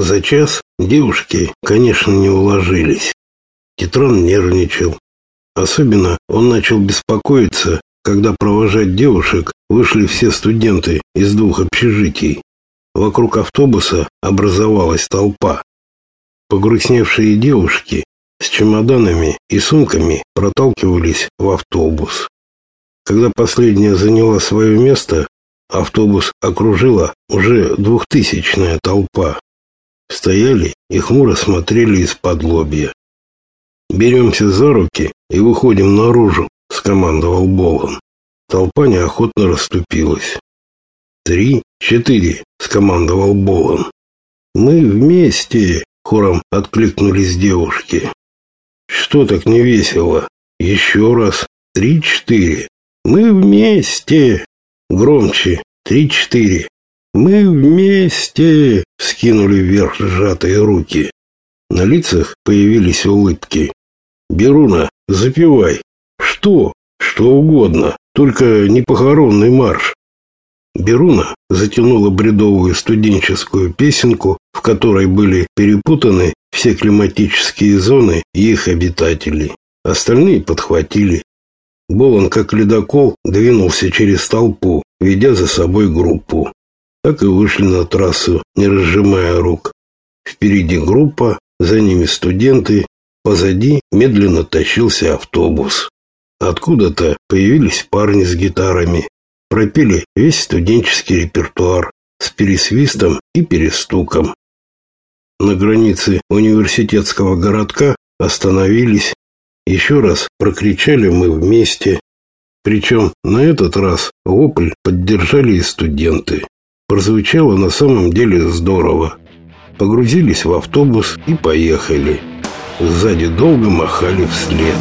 За час девушки, конечно, не уложились. Титрон нервничал. Особенно он начал беспокоиться, когда провожать девушек вышли все студенты из двух общежитий. Вокруг автобуса образовалась толпа. Погрустневшие девушки с чемоданами и сумками проталкивались в автобус. Когда последняя заняла свое место, автобус окружила уже двухтысячная толпа. Стояли и хмуро смотрели из-под лобья. «Беремся за руки и выходим наружу», — скомандовал Болон. Толпа неохотно расступилась. «Три, четыре», — скомандовал Болон. «Мы вместе!» — хором откликнулись девушки. «Что так не весело? Еще раз. Три-четыре. Мы вместе!» Громче. Три-четыре. «Мы вместе!» — скинули вверх сжатые руки. На лицах появились улыбки. «Беруна, запивай. Что? Что угодно, только не похоронный марш». Беруна затянула бредовую студенческую песенку, в которой были перепутаны все климатические зоны и их обитатели. Остальные подхватили. Болон, как ледокол, двинулся через толпу, ведя за собой группу. Так и вышли на трассу, не разжимая рук. Впереди группа, за ними студенты, позади медленно тащился автобус. Откуда-то появились парни с гитарами, пропели весь студенческий репертуар с пересвистом и перестуком. На границе университетского городка остановились. Еще раз прокричали мы вместе. Причем на этот раз вопль поддержали и студенты. Прозвучало на самом деле здорово. Погрузились в автобус и поехали. Сзади долго махали вслед.